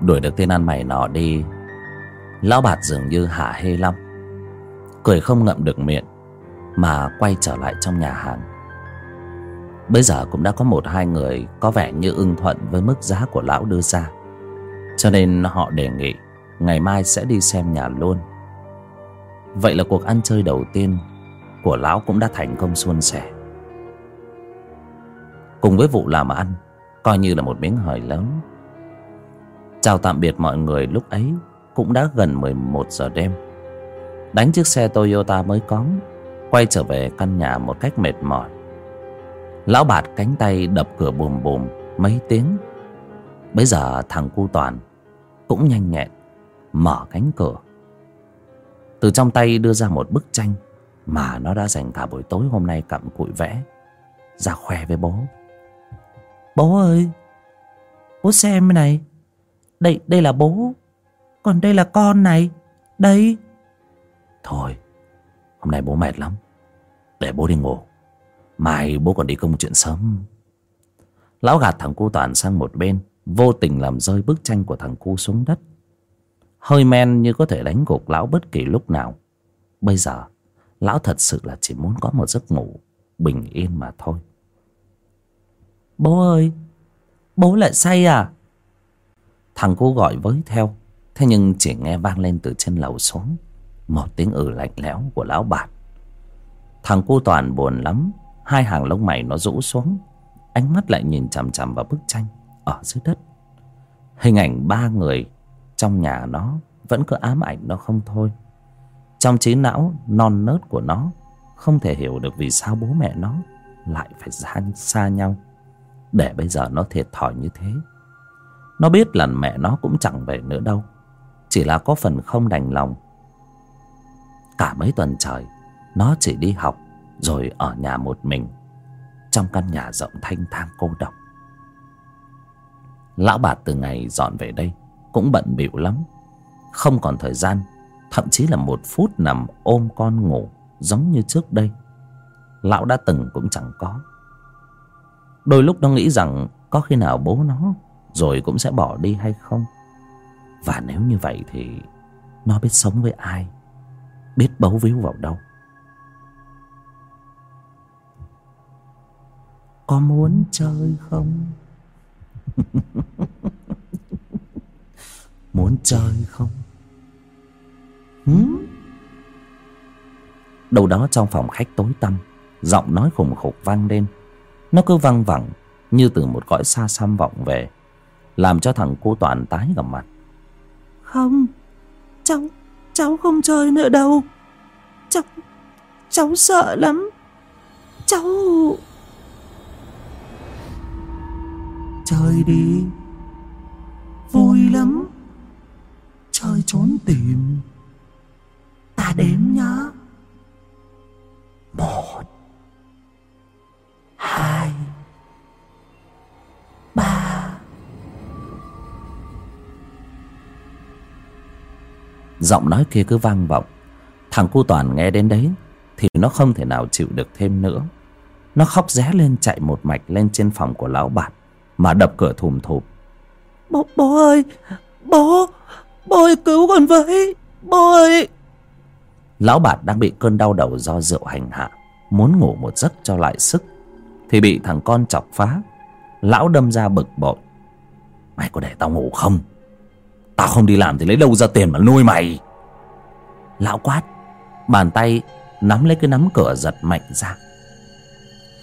Đuổi được tên ăn mày nọ đi. Lão bạt dường như hả hê lắm. Cười không ngậm được miệng, Mà quay trở lại trong nhà hàng. Bây giờ cũng đã có một hai người Có vẻ như ưng thuận với mức giá của lão đưa ra. Cho nên họ đề nghị Ngày mai sẽ đi xem nhà luôn. Vậy là cuộc ăn chơi đầu tiên Của lão cũng đã thành công suôn sẻ. Cùng với vụ làm ăn, Coi như là một miếng hời lớn. Chào tạm biệt mọi người, lúc ấy Cũng đã gần 11 giờ đêm. Đánh chiếc xe Toyota mới có, Quay trở về căn nhà một cách mệt mỏi. Lão bạt cánh tay đập cửa bùm bùm Mấy tiếng. Bây giờ thằng cu toàn Cũng nhanh nhẹn, Mở cánh cửa. Từ trong tay đưa ra một bức tranh Mà nó đã dành cả buổi tối hôm nay cặm cụi vẽ Ra khoe với bố. Bố ơi, Bố xem cái này đây, đây là bố. Còn đây là con này. Đây. Thôi Hôm nay bố mệt lắm. Để bố đi ngủ. Mai bố còn đi công chuyện sớm. Lão gạt thằng cu toàn sang một bên Vô tình làm rơi bức tranh của thằng cu xuống đất. Hơi men như có thể đánh gục lão bất kỳ lúc nào. Bây giờ Lão thật sự là chỉ muốn có một giấc ngủ Bình yên mà thôi. Bố ơi Bố lại say à? Thằng cô gọi với theo. Thế nhưng chỉ nghe vang lên từ trên lầu xuống Một tiếng ừ lạnh lẽo của lão bạt Thằng cô toàn buồn lắm Hai hàng lông mày nó rũ xuống Ánh mắt lại nhìn chằm chằm vào bức tranh Ở dưới đất. Hình ảnh ba người Trong nhà nó Vẫn cứ ám ảnh nó không thôi. Trong trí não non nớt của nó Không thể hiểu được vì sao bố mẹ nó Lại phải xa, xa nhau. Để bây giờ nó thiệt thòi như thế nó biết là mẹ nó cũng chẳng về nữa đâu. Chỉ là có phần không đành lòng. Cả mấy tuần trời, Nó chỉ đi học Rồi ở nhà một mình, Trong căn nhà rộng thanh thang cô độc. Lão bà từ ngày dọn về đây Cũng bận bịu lắm, Không còn thời gian, Thậm chí là một phút nằm ôm con ngủ Giống như trước đây. Lão đã từng cũng chẳng có. Đôi lúc nó nghĩ rằng Có khi nào bố nó rồi cũng sẽ bỏ đi hay không? Và nếu như vậy thì nó biết sống với ai? Biết bấu víu vào đâu? Có muốn chơi không? Muốn chơi không? Hứ? đâu đó trong phòng khách tối tăm giọng nói khủng khục vang lên. Nó cứ văng vẳng như từ một cõi xa xăm vọng về làm cho thằng cô toàn tái gặp mặt. Không, cháu cháu không chơi nữa đâu. Cháu cháu sợ lắm. Cháu chơi đi. Giọng nói kia cứ vang vọng. Thằng cu toàn nghe đến đấy Thì nó không thể nào chịu được thêm nữa. Nó khóc ré lên chạy một mạch lên trên phòng của lão bạt Mà đập cửa thùm thụp. Bố, bố ơi Bố Bố ơi cứu con với Bố ơi. Lão bạt đang bị cơn đau đầu do rượu hành hạ Muốn ngủ một giấc cho lại sức Thì bị thằng con chọc phá. Lão đâm ra bực bội. Mày có để tao ngủ không Tao không đi làm thì lấy đâu ra tiền mà nuôi mày. Lão quát Bàn tay nắm lấy cái nắm cửa giật mạnh ra.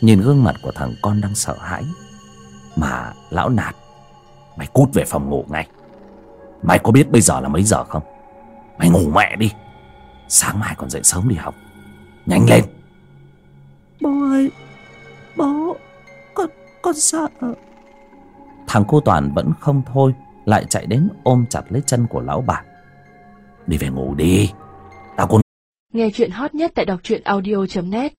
Nhìn gương mặt của thằng con đang sợ hãi Mà lão nạt Mày cút về phòng ngủ ngay. Mày có biết bây giờ là mấy giờ không? Mày ngủ mẹ đi. Sáng mai còn dậy sớm đi học. Nhanh lên. Bố ơi Bố Con, con sợ. Thằng cô Toàn vẫn không thôi lại chạy đến ôm chặt lấy chân của lão bản đi về ngủ đi, tao còn Nghe chuyện hot nhất tại đọc truyện audio.net